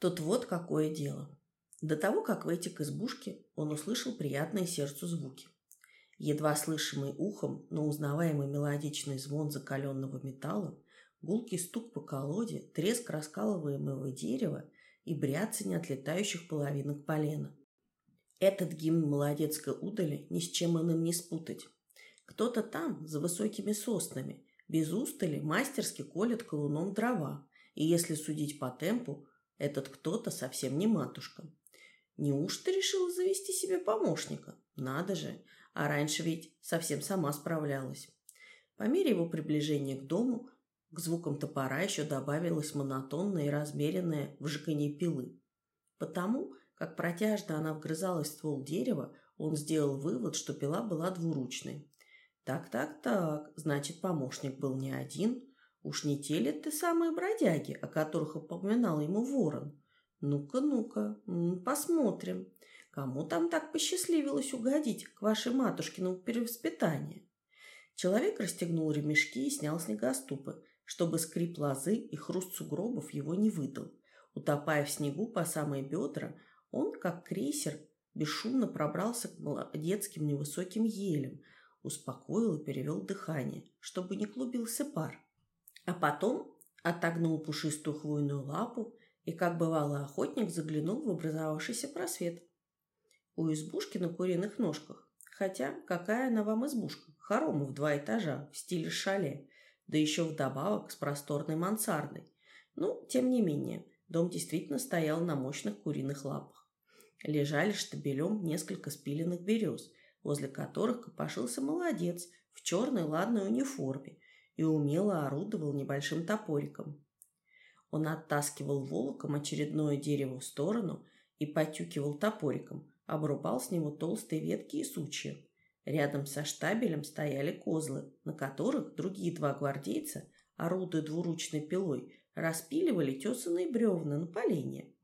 Тут вот какое дело. До того, как войти к избушке, он услышал приятные сердцу звуки. Едва слышимый ухом, но узнаваемый мелодичный звон закаленного металла, гулкий стук по колоде, треск раскалываемого дерева и бряцание отлетающих половинок полена. Этот гимн молодецкой удали ни с чем иным не спутать. Кто-то там, за высокими соснами, без устали мастерски колет колуном дрова, и если судить по темпу, этот кто-то совсем не матушка. Неужто решила завести себе помощника? Надо же, а раньше ведь совсем сама справлялась. По мере его приближения к дому, к звукам топора еще добавилось монотонное и размеренное вжиканье пилы. Потому, как протяжно она вгрызалась в ствол дерева, он сделал вывод, что пила была двуручной. Так-так-так, значит, помощник был не один. Уж не те ли ты самые бродяги, о которых упоминал ему ворон? Ну-ка, ну-ка, посмотрим, кому там так посчастливилось угодить к вашей матушкиному перевоспитанию. Человек расстегнул ремешки и снял снегоступы, чтобы скрип лозы и хруст сугробов его не выдал. Утопая в снегу по самые бедра, он, как крейсер, бесшумно пробрался к детским невысоким елям, успокоил и перевел дыхание, чтобы не клубился пар. А потом отогнул пушистую хвойную лапу и, как бывало охотник, заглянул в образовавшийся просвет. У избушки на куриных ножках. Хотя, какая она вам избушка? Хорому в два этажа, в стиле шале, да еще вдобавок с просторной мансардой. Ну, тем не менее, дом действительно стоял на мощных куриных лапах. Лежали штабелем несколько спиленных берез, возле которых копошился молодец в черной ладной униформе и умело орудовал небольшим топориком. Он оттаскивал волоком очередное дерево в сторону и потюкивал топориком, обрубал с него толстые ветки и сучья. Рядом со штабелем стояли козлы, на которых другие два гвардейца, орудуя двуручной пилой, распиливали тесанные бревна на поленье.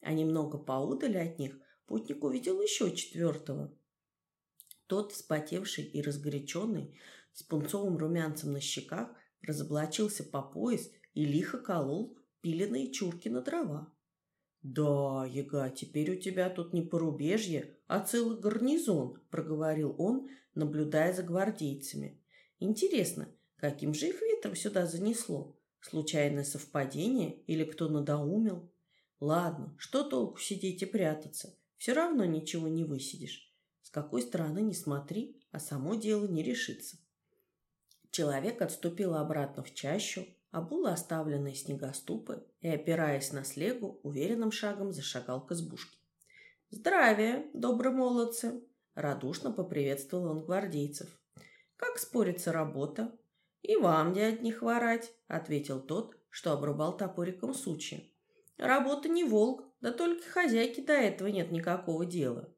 А немного поудали от них путник увидел еще четвертого. Тот, вспотевший и разгоряченный, с пунцовым румянцем на щеках, разоблачился по пояс и лихо колол пиленные чурки на дрова. «Да, яга, теперь у тебя тут не порубежье, а целый гарнизон», — проговорил он, наблюдая за гвардейцами. «Интересно, каким же их ветром сюда занесло? Случайное совпадение или кто надоумил? Ладно, что толку сидеть и прятаться? Все равно ничего не высидишь. С какой стороны не смотри, а само дело не решится». Человек отступил обратно в чащу, обул оставленные снегоступы и, опираясь на слегу, уверенным шагом зашагал к избушке. «Здравия, добрые молодцы!» — радушно поприветствовал он гвардейцев. «Как спорится работа?» «И вам, дядь, не хворать!» — ответил тот, что обрубал топориком сучья. «Работа не волк, да только хозяйки до этого нет никакого дела».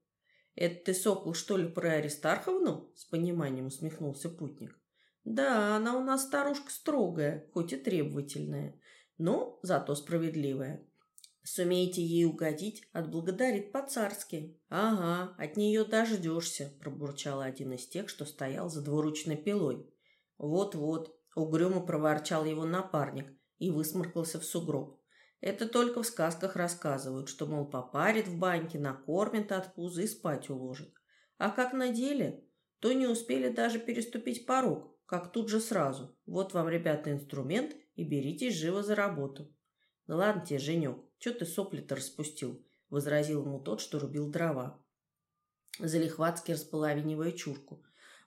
«Это ты, сокол, что ли, про Аристарховну?» — с пониманием усмехнулся путник. Да, она у нас старушка строгая, хоть и требовательная, но зато справедливая. Сумеете ей угодить, отблагодарит по-царски. Ага, от нее дождешься, пробурчал один из тех, что стоял за двуручной пилой. Вот-вот, угрюмо проворчал его напарник и высморкался в сугроб. Это только в сказках рассказывают, что, мол, попарит в баньке, накормит от пузы и спать уложит. А как на деле, то не успели даже переступить порог, как тут же сразу. Вот вам, ребята, инструмент, и беритесь живо за работу. Ну ладно тебе, Женек, что ты сопли-то распустил? Возразил ему тот, что рубил дрова. Залихватски располовинивая чурку.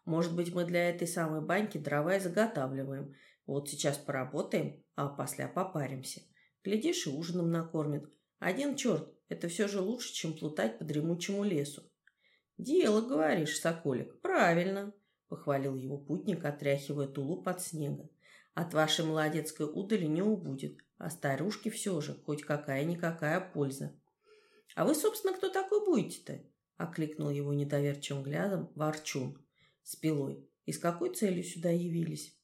Может быть, мы для этой самой баньки дрова и заготавливаем. Вот сейчас поработаем, а после попаримся. Глядишь, и ужином накормят. Один черт, это все же лучше, чем плутать по дремучему лесу. Дело, говоришь, соколик, правильно похвалил его путник, отряхивая тулуп от снега. От вашей молодецкой удали не убудет, а старушке все же хоть какая-никакая польза. А вы, собственно, кто такой будете-то? окликнул его недоверчивым взглядом Ворчун с пилой. И с какой целью сюда явились?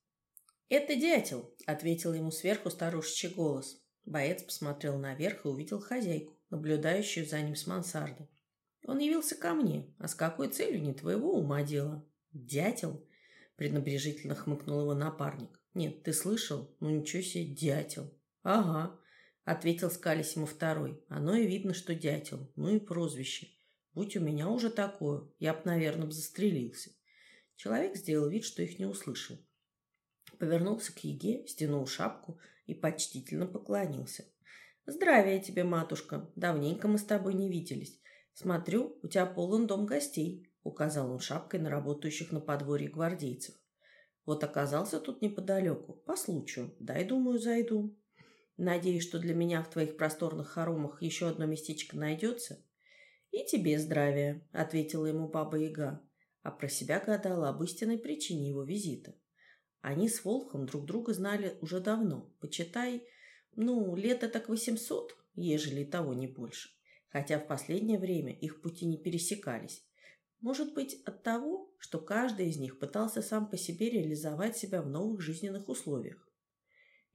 Это дятел, ответил ему сверху старушечий голос. Боец посмотрел наверх и увидел хозяйку, наблюдающую за ним с мансарды. Он явился ко мне, а с какой целью не твоего ума дело. «Дятел?» – пренебрежительно хмыкнул его напарник. «Нет, ты слышал? Ну ничего себе, дятел!» «Ага, ответил скались ему второй. Оно и видно, что дятел, ну и прозвище. Будь у меня уже такое, я б, наверное, застрелился. Человек сделал вид, что их не услышал. Повернулся к Еге, стянул шапку и почтительно поклонился. «Здравия тебе, матушка! Давненько мы с тобой не виделись. Смотрю, у тебя полон дом гостей», — указал он шапкой на работающих на подворье гвардейцев. «Вот оказался тут неподалеку, по случаю. Дай, думаю, зайду. Надеюсь, что для меня в твоих просторных хоромах еще одно местечко найдется». «И тебе здравия», — ответила ему баба-яга, а про себя гадала об истинной причине его визита. Они с Волхом друг друга знали уже давно, почитай, ну, лет так восемьсот, ежели того не больше. Хотя в последнее время их пути не пересекались. Может быть, от того, что каждый из них пытался сам по себе реализовать себя в новых жизненных условиях.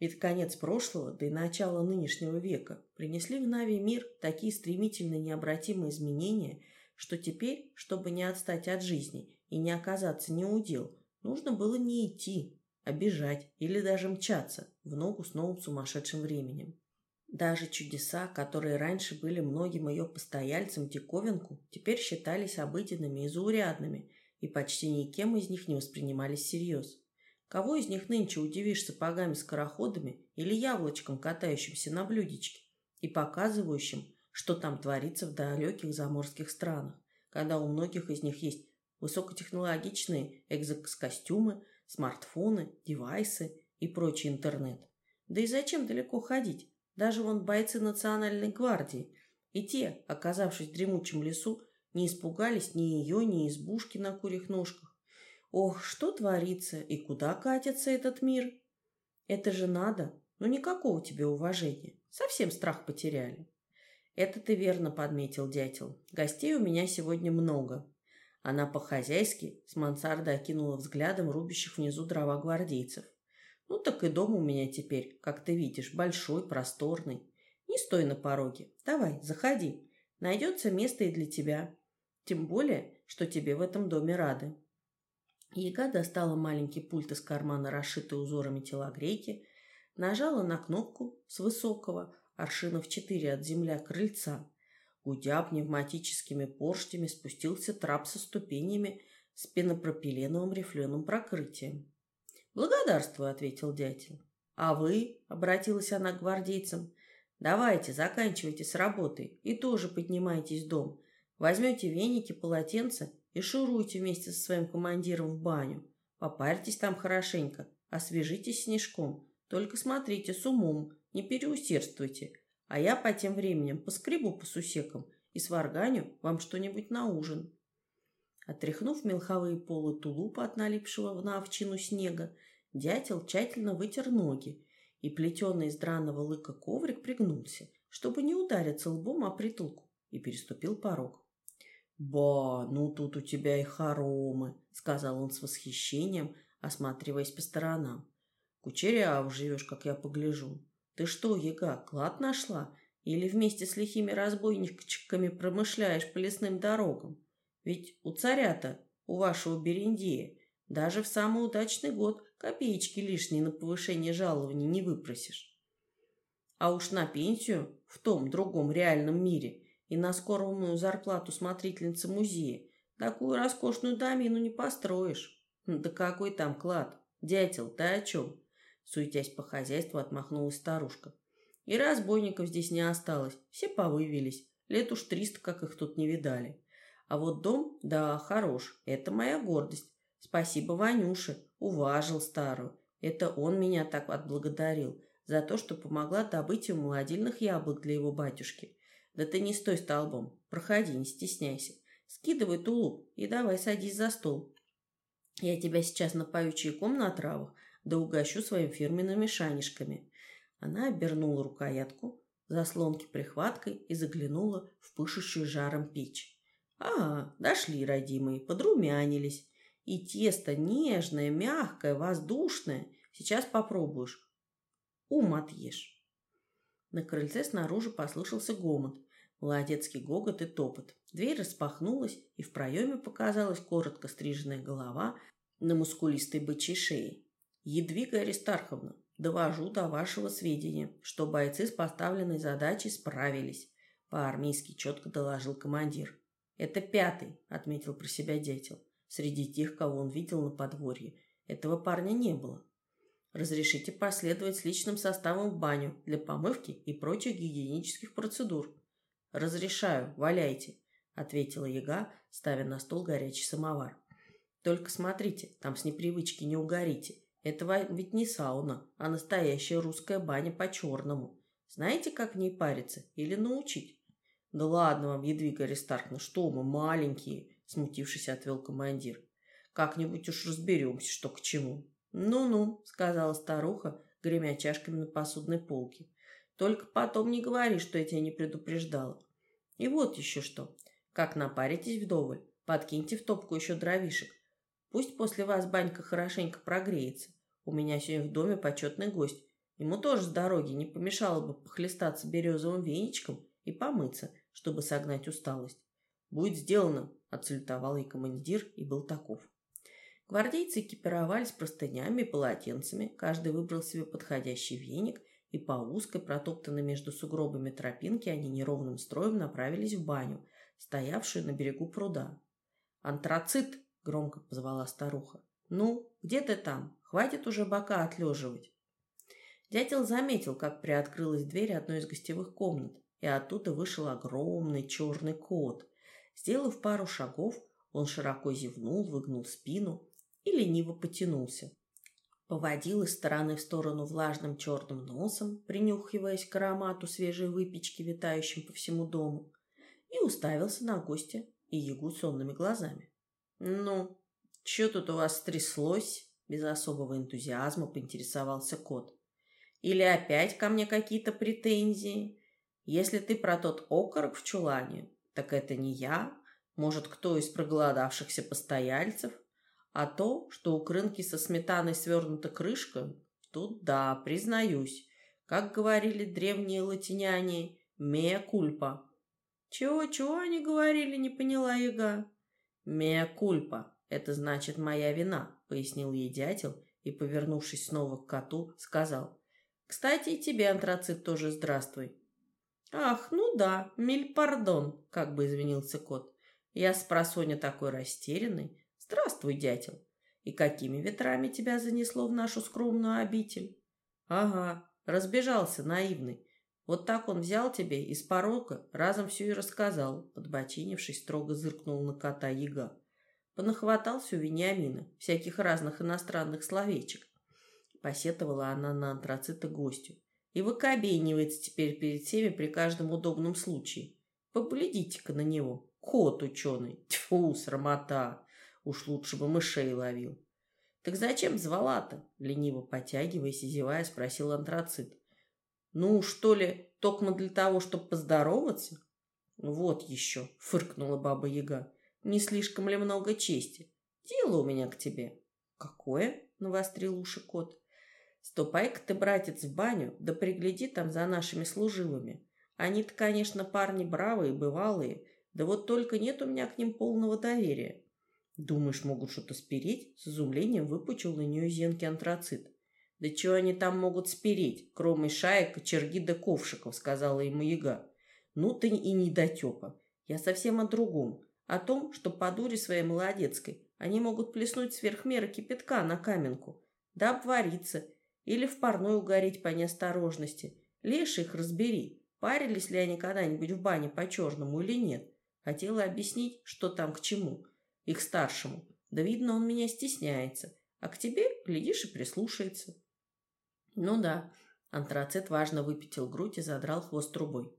Ведь конец прошлого, да и начало нынешнего века принесли в Нави мир такие стремительные необратимые изменения, что теперь, чтобы не отстать от жизни и не оказаться неудел, нужно было не идти, обижать или даже мчаться в ногу с новым сумасшедшим временем. Даже чудеса, которые раньше были многим ее постояльцам диковинку, теперь считались обыденными и заурядными, и почти никем из них не воспринимались всерьез. Кого из них нынче удивишь сапогами-скороходами или яблочком, катающимся на блюдечке и показывающим, что там творится в далеких заморских странах, когда у многих из них есть высокотехнологичные экзокостюмы, смартфоны, девайсы и прочий интернет. Да и зачем далеко ходить? Даже вон бойцы Национальной гвардии. И те, оказавшись в дремучем лесу, не испугались ни ее, ни избушки на курьих ножках. Ох, что творится и куда катится этот мир? Это же надо. Ну никакого тебе уважения. Совсем страх потеряли. Это ты верно подметил, дятел. Гостей у меня сегодня много. Она по-хозяйски с мансарды окинула взглядом рубящих внизу дрова гвардейцев. «Ну так и дом у меня теперь, как ты видишь, большой, просторный. Не стой на пороге. Давай, заходи. Найдется место и для тебя. Тем более, что тебе в этом доме рады». Яга достала маленький пульт из кармана, расшитый узорами телогрейки, нажала на кнопку с высокого, аршинов четыре от земля крыльца, Гудя пневматическими порштями, спустился трап со ступенями с пенопропиленовым рифленым прокрытием. «Благодарствую», — ответил дятел. «А вы?» — обратилась она к гвардейцам. «Давайте, заканчивайте с работой и тоже поднимайтесь в дом. Возьмете веники, полотенца и шуруйте вместе со своим командиром в баню. Попарьтесь там хорошенько, освежитесь снежком. Только смотрите с умом, не переусердствуйте, а я по тем временем поскребу по сусекам и сварганю вам что-нибудь на ужин. Отряхнув мелховые полы тулупа от налипшего на овчину снега, дятел тщательно вытер ноги, и плетеный из драного лыка коврик пригнулся, чтобы не удариться лбом о притулку, и переступил порог. «Ба, ну тут у тебя и хоромы», — сказал он с восхищением, осматриваясь по сторонам. «Кучеряв живешь, как я погляжу. Ты что, яга, клад нашла? Или вместе с лихими разбойничками промышляешь по лесным дорогам? Ведь у царя-то, у вашего Берендея, даже в самый удачный год копеечки лишние на повышение жалований не выпросишь. А уж на пенсию в том другом реальном мире и на скорую зарплату смотрительницы музея такую роскошную домину не построишь. Да какой там клад? Дятел, ты о чем? Суетясь по хозяйству, отмахнулась старушка. И разбойников здесь не осталось. Все повывелись. Лет уж триста, как их тут не видали. А вот дом, да, хорош. Это моя гордость. Спасибо Ванюше. Уважил старую. Это он меня так отблагодарил за то, что помогла добыть ему молодильных яблок для его батюшки. Да ты не стой столбом. Проходи, не стесняйся. Скидывай тулуп и давай садись за стол. Я тебя сейчас напою чайком на травах, да угощу своими фирменными шанишками. Она обернула рукоятку, заслонки прихваткой и заглянула в пышущую жаром печь. А, дошли, родимые, подрумянились. И тесто нежное, мягкое, воздушное. Сейчас попробуешь. Ум отъешь. На крыльце снаружи послышался гомот, молодецкий гогот и топот. Дверь распахнулась, и в проеме показалась коротко стриженная голова на мускулистой бычьей шее. «Едвига Аристарховна, Довожу до вашего сведения, что бойцы с поставленной задачей справились. По-армейски четко доложил командир. Это пятый, отметил про себя дятел. Среди тех, кого он видел на подворье, этого парня не было. Разрешите последовать с личным составом в баню для помывки и прочих гигиенических процедур. Разрешаю, валяйте, ответила яга, ставя на стол горячий самовар. Только смотрите, там с непривычки не угорите. Это ведь не сауна, а настоящая русская баня по-черному. Знаете, как в ней париться или научить? Да ладно вам, Едвига Аристарховна, что мы, маленькие, смутившись, отвел командир. Как-нибудь уж разберемся, что к чему. Ну-ну, сказала старуха, гремя чашками на посудной полке. Только потом не говори, что я тебя не предупреждала. И вот еще что. Как напаритесь вдоволь, подкиньте в топку еще дровишек. Пусть после вас банька хорошенько прогреется. У меня сегодня в доме почетный гость. Ему тоже с дороги не помешало бы похлестаться березовым веничком и помыться, чтобы согнать усталость. «Будет сделано», — отсалютовал ей командир и был таков. Гвардейцы экипировались простынями и полотенцами, каждый выбрал себе подходящий веник, и по узкой, протоптанной между сугробами тропинке они неровным строем направились в баню, стоявшую на берегу пруда. «Антрацит!» — громко позвала старуха. «Ну, где ты там? Хватит уже бока отлеживать!» Дятел заметил, как приоткрылась дверь одной из гостевых комнат, и оттуда вышел огромный черный кот. Сделав пару шагов, он широко зевнул, выгнул спину и лениво потянулся. Поводил из стороны в сторону влажным черным носом, принюхиваясь к аромату свежей выпечки, витающим по всему дому, и уставился на гостя и ягу сонными глазами. «Ну, что тут у вас стряслось?» Без особого энтузиазма поинтересовался кот. «Или опять ко мне какие-то претензии? Если ты про тот окорок в чулане, так это не я, может, кто из проголодавшихся постояльцев? А то, что у крынки со сметаной свернута крышка, тут да, признаюсь. Как говорили древние латиняне, «мея кульпа». «Чего-чего они говорили?» — не поняла яга. «Мея кульпа» — это значит «моя вина», — пояснил ей дятел и, повернувшись снова к коту, сказал. «Кстати, и тебе, антрацит, тоже здравствуй. «Ах, ну да, миль пардон», — как бы извинился кот. «Я с просоня такой растерянный. Здравствуй, дятел. И какими ветрами тебя занесло в нашу скромную обитель?» «Ага, разбежался, наивный. Вот так он взял тебе из порока, разом все и рассказал», подбочинившись, строго зыркнул на кота яга. Понахватался у Вениамина всяких разных иностранных словечек. Посетовала она на антрацита гостю и выкобенивается теперь перед всеми при каждом удобном случае. Поглядите-ка на него. Кот ученый. Тьфу, срамота. Уж лучше бы мышей ловил. Так зачем звала-то? Лениво потягиваясь и зевая, спросил антрацит. Ну, что ли, токмо для того, чтобы поздороваться? Вот еще, фыркнула баба Яга. Не слишком ли много чести? Дело у меня к тебе. Какое? Навострил уши кот. Ступай-ка ты, братец, в баню, да пригляди там за нашими служивыми. Они-то, конечно, парни бравые, бывалые, да вот только нет у меня к ним полного доверия. Думаешь, могут что-то спереть? С изумлением выпучил на нее зенки антрацит. Да чего они там могут спереть, кроме шаек, кочерги да ковшиков, сказала ему яга. Ну ты и не дотепа. Я совсем о другом. О том, что по дуре своей молодецкой они могут плеснуть сверх меры кипятка на каменку. Да обвариться или в парной угореть по неосторожности. Леший их разбери, парились ли они когда-нибудь в бане по-черному или нет. Хотела объяснить, что там к чему. Их старшему. Да видно, он меня стесняется. А к тебе, глядишь, и прислушается. Ну да, антрацит важно выпятил грудь и задрал хвост трубой.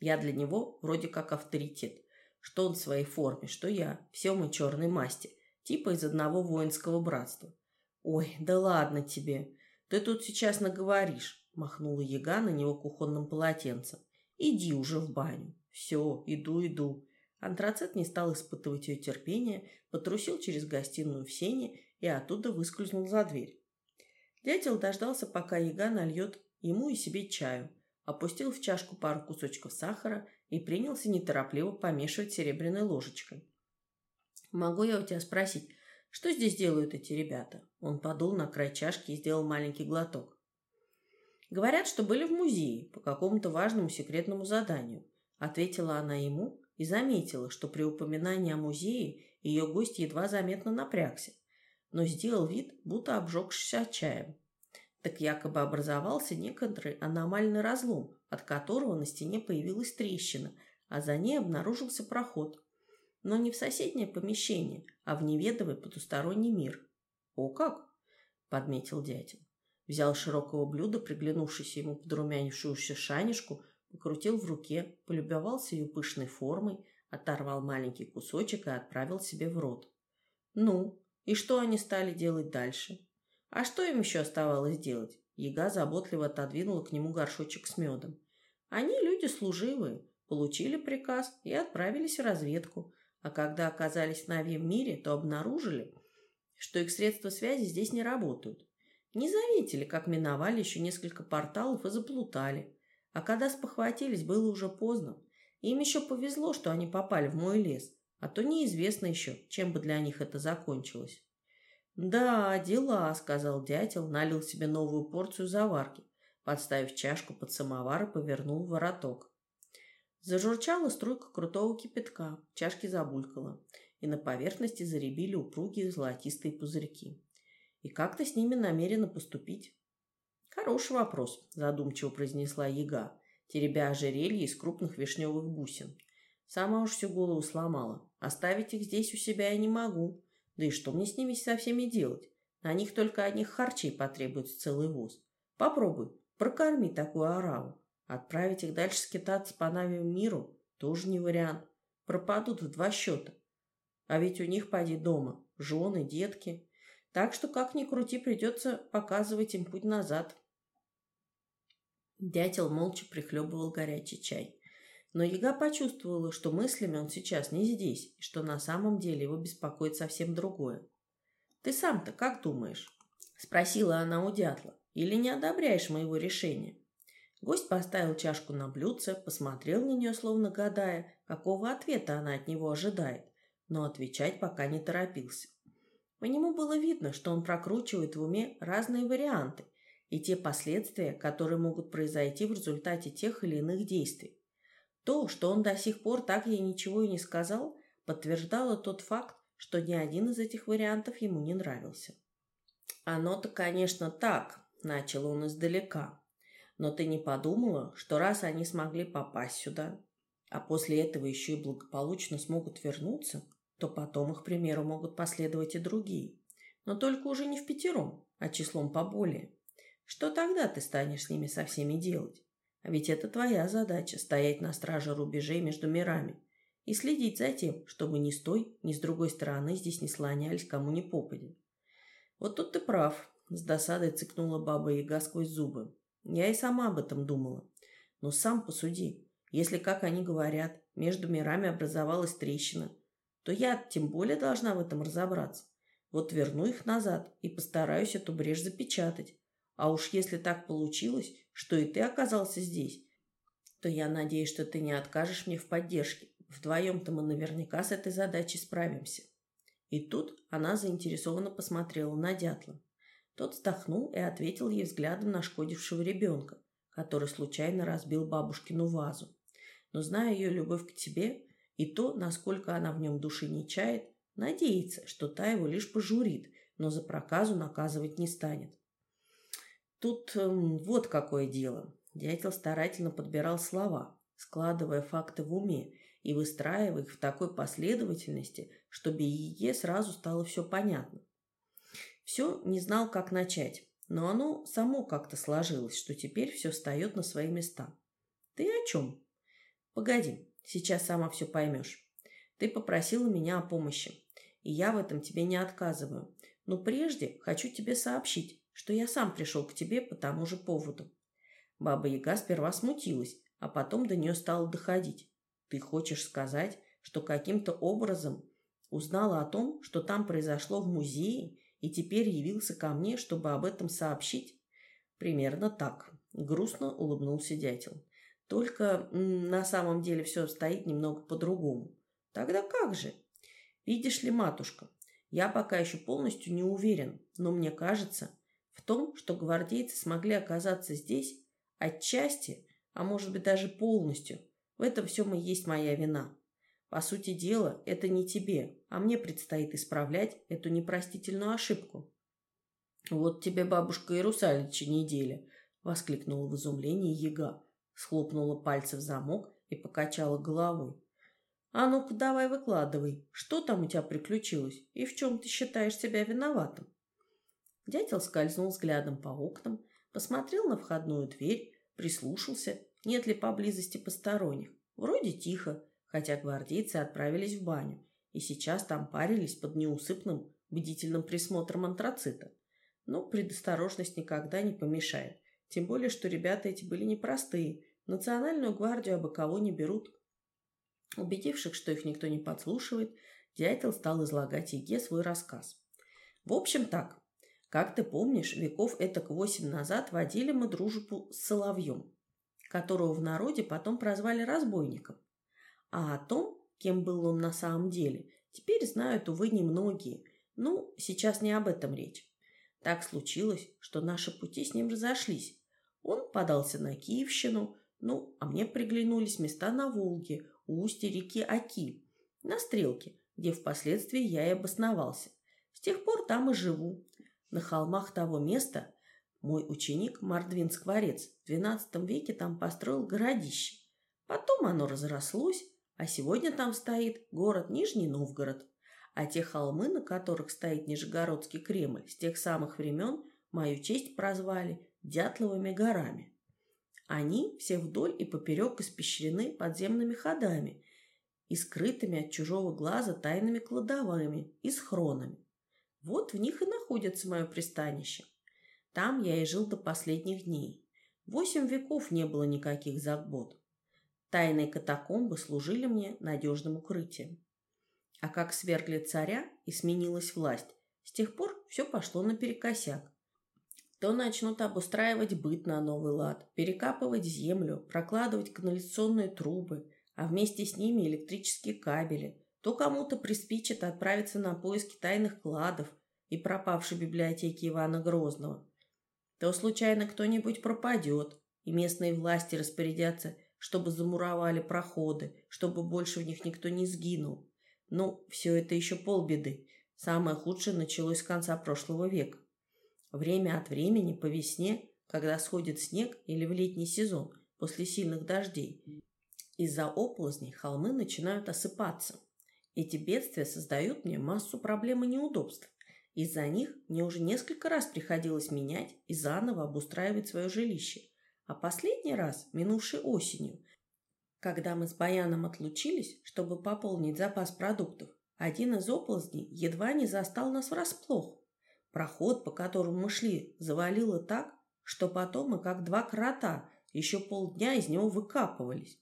Я для него вроде как авторитет. Что он в своей форме, что я. Все мы черной масти. Типа из одного воинского братства. Ой, да ладно тебе. «Ты тут сейчас наговоришь», — махнула яга на него кухонным полотенцем. «Иди уже в баню». «Все, иду, иду». Антрацит не стал испытывать ее терпение, потрусил через гостиную в сене и оттуда выскользнул за дверь. Дятел дождался, пока яга нальет ему и себе чаю, опустил в чашку пару кусочков сахара и принялся неторопливо помешивать серебряной ложечкой. «Могу я у тебя спросить, что здесь делают эти ребята? Он подул на край чашки и сделал маленький глоток. Говорят, что были в музее по какому-то важному секретному заданию. Ответила она ему и заметила, что при упоминании о музее ее гость едва заметно напрягся, но сделал вид, будто обжегшись чаем. Так якобы образовался некоторый аномальный разлом, от которого на стене появилась трещина, а за ней обнаружился проход. Но не в соседнее помещение, а в неведомый потусторонний мир. «О как!» – подметил дятел. Взял широкого блюда, приглянувшись ему подрумянившуюся шанишку, покрутил в руке, полюбовался ее пышной формой, оторвал маленький кусочек и отправил себе в рот. Ну, и что они стали делать дальше? А что им еще оставалось делать? Яга заботливо отодвинула к нему горшочек с медом. Они люди служивые, получили приказ и отправились в разведку, а когда оказались в новом мире, то обнаружили, что их средства связи здесь не работают. Не заметили, как миновали еще несколько порталов и заплутали. А когда спохватились, было уже поздно. Им еще повезло, что они попали в мой лес, а то неизвестно еще, чем бы для них это закончилось. «Да, дела», — сказал дятел, налил себе новую порцию заварки, подставив чашку под самовар и повернул вороток. Зажурчала струйка крутого кипятка, чашки забулькала, и на поверхности заребили упругие золотистые пузырьки. И как ты с ними намерена поступить? Хороший вопрос, задумчиво произнесла яга, теребя ожерелье из крупных вишневых бусин. Сама уж всю голову сломала. Оставить их здесь у себя я не могу. Да и что мне с ними со всеми делать? На них только одних харчей потребуется целый воз. Попробуй, прокорми такую ораву. Отправить их дальше скитаться по Навию миру тоже не вариант. Пропадут в два счета. А ведь у них, поди, дома жены, детки. Так что, как ни крути, придется показывать им путь назад. Дятел молча прихлебывал горячий чай. Но Яга почувствовала, что мыслями он сейчас не здесь, и что на самом деле его беспокоит совсем другое. «Ты сам-то как думаешь?» – спросила она у дятла. «Или не одобряешь моего решения?» Гость поставил чашку на блюдце, посмотрел на нее, словно гадая, какого ответа она от него ожидает, но отвечать пока не торопился. По нему было видно, что он прокручивает в уме разные варианты и те последствия, которые могут произойти в результате тех или иных действий. То, что он до сих пор так ей ничего и не сказал, подтверждало тот факт, что ни один из этих вариантов ему не нравился. «Оно-то, конечно, так», — начал он издалека. «Но ты не подумала, что раз они смогли попасть сюда, а после этого еще и благополучно смогут вернуться, то потом их примеру могут последовать и другие. Но только уже не в пятером, а числом поболее. Что тогда ты станешь с ними со всеми делать? А ведь это твоя задача – стоять на страже рубежей между мирами и следить за тем, чтобы ни с той, ни с другой стороны здесь не слонялись кому ни попади. Вот тут ты прав, с досадой цыкнула баба Яга сквозь зубы. Я и сама об этом думала. Но сам посуди, если, как они говорят, между мирами образовалась трещина – то я тем более должна в этом разобраться. Вот верну их назад и постараюсь эту брешь запечатать. А уж если так получилось, что и ты оказался здесь, то я надеюсь, что ты не откажешь мне в поддержке. Вдвоем-то мы наверняка с этой задачей справимся. И тут она заинтересованно посмотрела на дятла. Тот вздохнул и ответил ей взглядом нашкодившего ребенка, который случайно разбил бабушкину вазу. Но зная ее любовь к тебе, и то, насколько она в нем души не чает, надеется, что та его лишь пожурит, но за проказу наказывать не станет. Тут эм, вот какое дело. Дятел старательно подбирал слова, складывая факты в уме и выстраивая их в такой последовательности, чтобы Ее сразу стало все понятно. Все не знал, как начать, но оно само как-то сложилось, что теперь все встает на свои места. Ты о чем? Погоди, Сейчас сама все поймешь. Ты попросила меня о помощи, и я в этом тебе не отказываю. Но прежде хочу тебе сообщить, что я сам пришел к тебе по тому же поводу. Баба Яга сперва смутилась, а потом до нее стало доходить. Ты хочешь сказать, что каким-то образом узнала о том, что там произошло в музее, и теперь явился ко мне, чтобы об этом сообщить? Примерно так. Грустно улыбнулся дятел. Только на самом деле все стоит немного по-другому. Тогда как же? Видишь ли, матушка, я пока еще полностью не уверен, но мне кажется, в том, что гвардейцы смогли оказаться здесь, Отчасти, а может быть даже полностью, в этом всем и есть моя вина. По сути дела, это не тебе, а мне предстоит исправлять эту непростительную ошибку. «Вот тебе бабушка и неделя!» — воскликнула в изумлении яга, схлопнула пальцы в замок и покачала головой. «А ну-ка давай выкладывай, что там у тебя приключилось и в чем ты считаешь себя виноватым?» Дятел скользнул взглядом по окнам, посмотрел на входную дверь, прислушался, нет ли поблизости посторонних. Вроде тихо, хотя гвардейцы отправились в баню и сейчас там парились под неусыпным бдительным присмотром антрацита. Но предосторожность никогда не помешает. Тем более, что ребята эти были непростые. Национальную гвардию абы кого не берут. Убедившись, что их никто не подслушивает, дятел стал излагать Еге свой рассказ. В общем так, как ты помнишь, веков этак восемь назад водили мы дружбу с Соловьем, которого в народе потом прозвали разбойником. А о том, кем был он на самом деле, теперь знают, увы, немногие. Ну, сейчас не об этом речь. Так случилось, что наши пути с ним разошлись. Он подался на Киевщину, ну, а мне приглянулись места на Волге, у устья реки Аки, на Стрелке, где впоследствии я и обосновался. С тех пор там и живу. На холмах того места мой ученик Мардвин Скворец в XII веке там построил городище. Потом оно разрослось, а сегодня там стоит город Нижний Новгород. А те холмы, на которых стоит Нижегородский Кремль, с тех самых времен мою честь прозвали Дятловыми горами. Они все вдоль и поперек испещрены подземными ходами и скрытыми от чужого глаза тайными кладовыми и схронами. Вот в них и находится мое пристанище. Там я и жил до последних дней. Восемь веков не было никаких забот. Тайные катакомбы служили мне надежным укрытием. А как свергли царя и сменилась власть, с тех пор все пошло наперекосяк. То начнут обустраивать быт на новый лад, перекапывать землю, прокладывать канализационные трубы, а вместе с ними электрические кабели. То кому-то приспичит отправиться на поиски тайных кладов и пропавшей библиотеки Ивана Грозного. То случайно кто-нибудь пропадет, и местные власти распорядятся чтобы замуровали проходы, чтобы больше в них никто не сгинул. Ну, все это еще полбеды. Самое худшее началось с конца прошлого века. Время от времени по весне, когда сходит снег или в летний сезон, после сильных дождей, из-за оползней холмы начинают осыпаться. Эти бедствия создают мне массу проблем и неудобств. Из-за них мне уже несколько раз приходилось менять и заново обустраивать свое жилище – а последний раз, минувшей осенью, когда мы с Баяном отлучились, чтобы пополнить запас продуктов, один из оползней едва не застал нас врасплох. Проход, по которому мы шли, завалило так, что потом мы, как два крота, еще полдня из него выкапывались.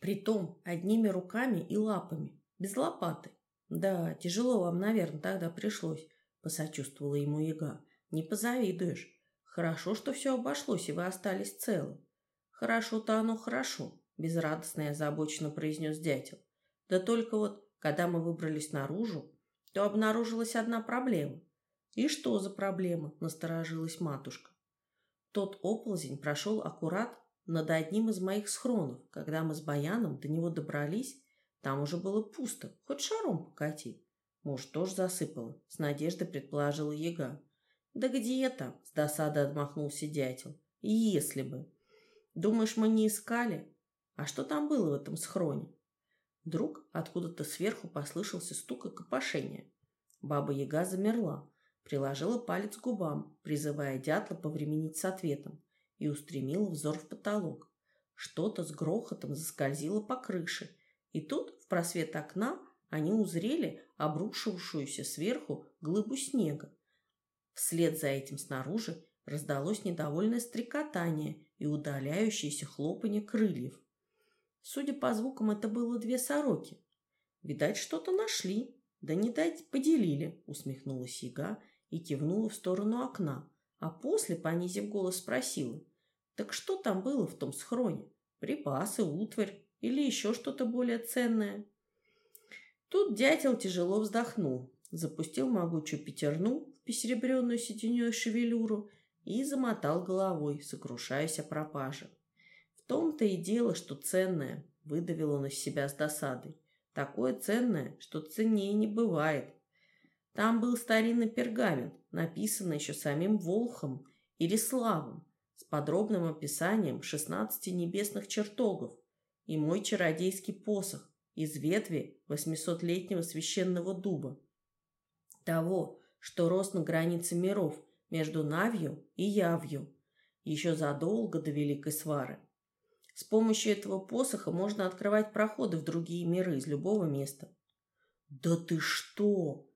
Притом одними руками и лапами, без лопаты. Да, тяжело вам, наверное, тогда пришлось, посочувствовала ему яга. Не позавидуешь. Хорошо, что все обошлось, и вы остались целы. Хорошо-то оно хорошо, безрадостно и озабоченно произнес дятел. Да только вот, когда мы выбрались наружу, то обнаружилась одна проблема. И что за проблема? Насторожилась матушка. Тот оползень прошел аккурат над одним из моих схронов. Когда мы с Баяном до него добрались, там уже было пусто, хоть шаром покати. Может, тоже засыпало, с надеждой предположила яга. «Да где там?» — с досадой отмахнулся дятел. «Если бы. Думаешь, мы не искали? А что там было в этом схроне?» Вдруг откуда-то сверху послышался стук и копошение. Баба-яга замерла, приложила палец к губам, призывая дятла повременить с ответом, и устремила взор в потолок. Что-то с грохотом заскользило по крыше, и тут, в просвет окна, они узрели обрушившуюся сверху глыбу снега, Вслед за этим снаружи раздалось недовольное стрекотание и удаляющееся хлопанье крыльев. Судя по звукам, это было две сороки. Видать, что-то нашли. Да не дать поделили, усмехнулась яга и кивнула в сторону окна, а после, понизив голос, спросила. Так что там было в том схроне? Припасы, утварь или еще что-то более ценное? Тут дятел тяжело вздохнул, запустил могучую пятерну, посеребренную сетеней шевелюру и замотал головой, сокрушаясь о пропаже. В том-то и дело, что ценное, выдавил он из себя с досадой. Такое ценное, что ценнее не бывает. Там был старинный пергамент, написанный еще самим Волхом Ириславом, с подробным описанием шестнадцати небесных чертогов и мой чародейский посох из ветви восьмисотлетнего священного дуба. Того, что рос на границе миров между Навью и Явью, еще задолго до Великой Свары. С помощью этого посоха можно открывать проходы в другие миры из любого места. «Да ты что!»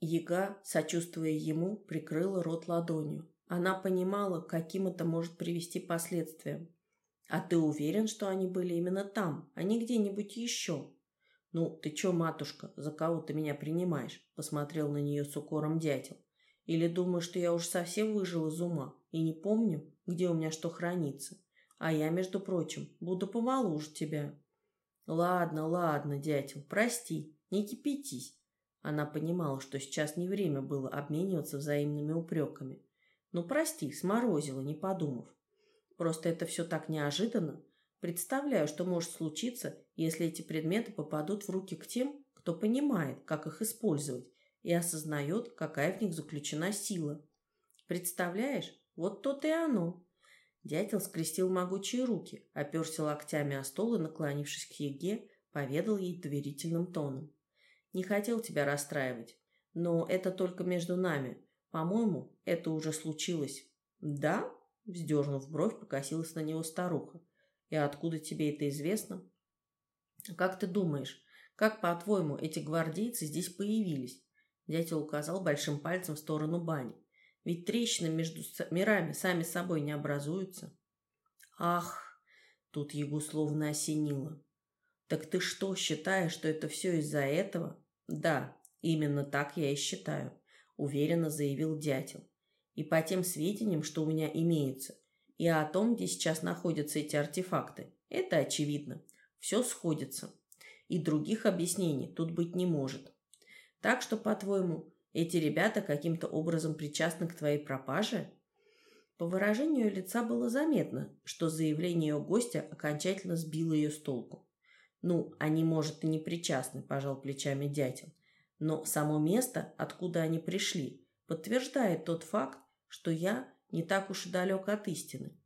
Яга, сочувствуя ему, прикрыла рот ладонью. Она понимала, каким это может привести последствиям. «А ты уверен, что они были именно там, а не где-нибудь еще?» «Ну, ты чё, матушка, за кого ты меня принимаешь?» Посмотрел на нее с укором дятел. «Или думаешь, что я уж совсем выжил из ума и не помню, где у меня что хранится? А я, между прочим, буду помоложе тебя». «Ладно, ладно, дятел, прости, не кипятись». Она понимала, что сейчас не время было обмениваться взаимными упреками. «Ну, прости, сморозила, не подумав. Просто это все так неожиданно. Представляю, что может случиться, если эти предметы попадут в руки к тем, кто понимает, как их использовать, и осознает, какая в них заключена сила. Представляешь, вот то-то и оно. Дятел скрестил могучие руки, оперся локтями о стол и, наклонившись к Еге, поведал ей доверительным тоном. «Не хотел тебя расстраивать, но это только между нами. По-моему, это уже случилось». «Да?» — вздернув бровь, покосилась на него старуха. «И откуда тебе это известно?» «Как ты думаешь, как, по-твоему, эти гвардейцы здесь появились?» Дятел указал большим пальцем в сторону бани. Ведь трещины между мирами сами собой не образуются. Ах, тут Ягу словно осенило. Так ты что, считаешь, что это все из-за этого? Да, именно так я и считаю, уверенно заявил дятел. И по тем сведениям, что у меня имеются, и о том, где сейчас находятся эти артефакты, это очевидно. Все сходится. И других объяснений тут быть не может. Так что, по-твоему, эти ребята каким-то образом причастны к твоей пропаже? По выражению лица было заметно, что заявление гостя окончательно сбило ее с толку. Ну, они, может, и не причастны, пожал плечами дятел. Но само место, откуда они пришли, подтверждает тот факт, что я не так уж и далек от истины.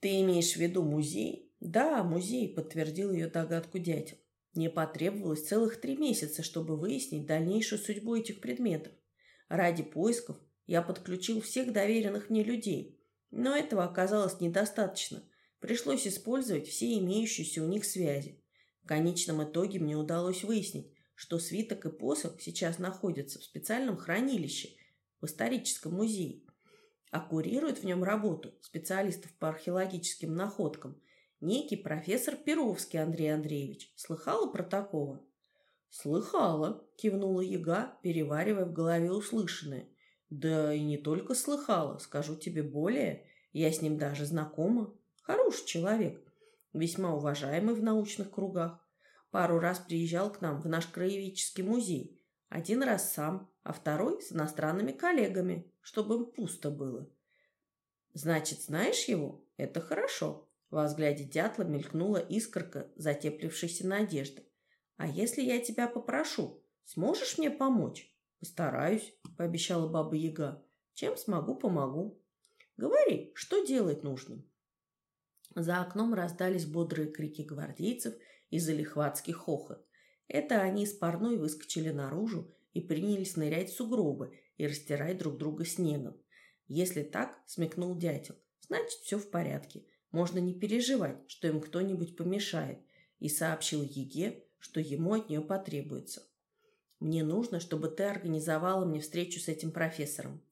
Ты имеешь в виду музей? Да, музей, подтвердил ее догадку дятел. Мне потребовалось целых три месяца, чтобы выяснить дальнейшую судьбу этих предметов. Ради поисков я подключил всех доверенных мне людей, но этого оказалось недостаточно. Пришлось использовать все имеющиеся у них связи. В конечном итоге мне удалось выяснить, что свиток и посох сейчас находятся в специальном хранилище в историческом музее, а курирует в нем работу специалистов по археологическим находкам некий профессор Перовский Андрей Андреевич. Слыхала про такого? Слыхала, кивнула яга, переваривая в голове услышанное. Да и не только слыхала, скажу тебе более, я с ним даже знакома. Хороший человек, весьма уважаемый в научных кругах. Пару раз приезжал к нам в наш краеведческий музей. Один раз сам, а второй с иностранными коллегами, чтобы им пусто было. Значит, знаешь его? Это хорошо. Во взгляде дятла мелькнула искорка затеплившейся надежды. «А если я тебя попрошу, сможешь мне помочь?» «Постараюсь», — пообещала баба Яга. «Чем смогу, помогу». «Говори, что делать нужно?» За окном раздались бодрые крики гвардейцев и залихватский хохот. Это они с парной выскочили наружу и принялись нырять в сугробы и растирать друг друга снегом. Если так, смекнул дятел, значит все в порядке. Можно не переживать, что им кто-нибудь помешает, и сообщил Еге, что ему от нее потребуется. Мне нужно, чтобы ты организовала мне встречу с этим профессором.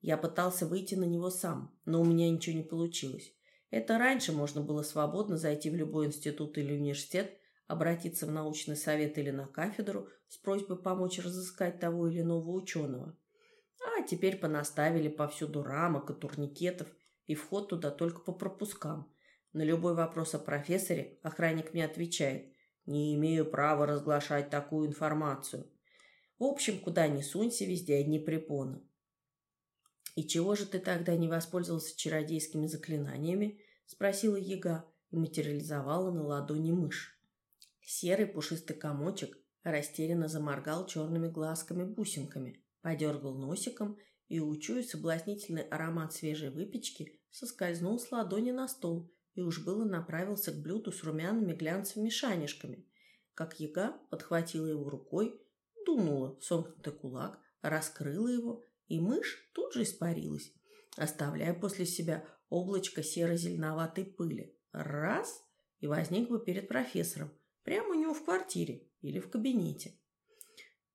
Я пытался выйти на него сам, но у меня ничего не получилось. Это раньше можно было свободно зайти в любой институт или университет, обратиться в научный совет или на кафедру с просьбой помочь разыскать того или иного ученого. А теперь понаставили повсюду рамок и турникетов, и вход туда только по пропускам. На любой вопрос о профессоре охранник мне отвечает «Не имею права разглашать такую информацию». В общем, куда ни сунься, везде одни препоны. «И чего же ты тогда не воспользовался чародейскими заклинаниями?» – спросила яга и материализовала на ладони мышь. Серый пушистый комочек растерянно заморгал черными глазками-бусинками, подергал носиком и, учуя соблазнительный аромат свежей выпечки, соскользнул с ладони на стол и уж было направился к блюду с румяными глянцевыми шанишками, как яга подхватила его рукой, дунула в сомкнутый кулак, раскрыла его, и мышь тут же испарилась, оставляя после себя облачко серо-зеленоватой пыли. Раз — и возник бы перед профессором, прямо у него в квартире или в кабинете.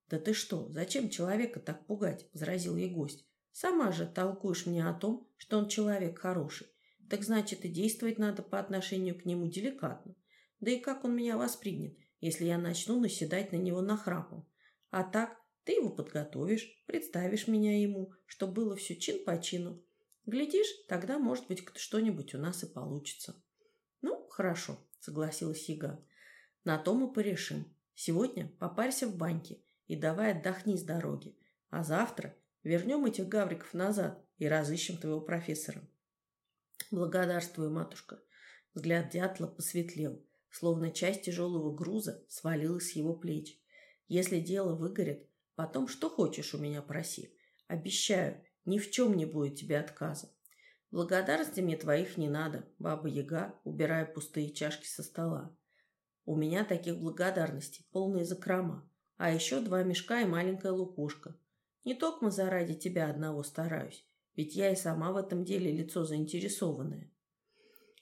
«Да ты что, зачем человека так пугать?» – возразил ей гость. «Сама же толкуешь мне о том, что он человек хороший. Так значит, и действовать надо по отношению к нему деликатно. Да и как он меня воспринят, если я начну наседать на него нахрапом? А так, ты его подготовишь, представишь меня ему, чтобы было все чин по чину. Глядишь, тогда, может быть, что-нибудь у нас и получится. Ну, хорошо, согласилась Яга. На то мы порешим. Сегодня попарься в баньке и давай отдохни с дороги. А завтра вернем этих гавриков назад и разыщем твоего профессора. Благодарствую, матушка. Взгляд дятла посветлел, словно часть тяжелого груза свалилась с его плеч. Если дело выгорит, потом что хочешь у меня проси. Обещаю, ни в чем не будет тебе отказа. Благодарности мне твоих не надо, баба-яга, убирая пустые чашки со стола. У меня таких благодарностей полные закрома, а еще два мешка и маленькая лукошка. Не только заради тебя одного стараюсь, ведь я и сама в этом деле лицо заинтересованное.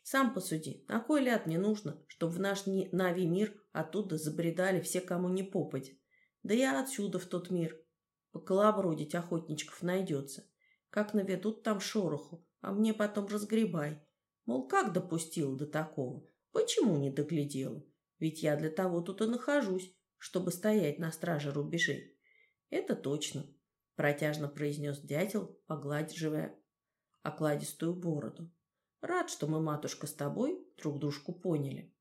Сам посуди, на кой ляд мне нужно, чтобы в наш Нави мир оттуда забредали все, кому не попадет. Да я отсюда в тот мир. Поколобродить охотничков найдется. Как наведут там шороху, а мне потом разгребай. Мол, как допустил до такого? Почему не доглядела? Ведь я для того тут и нахожусь, чтобы стоять на страже рубежей. Это точно, протяжно произнес дятел, погладивая окладистую бороду. Рад, что мы, матушка, с тобой друг дружку поняли.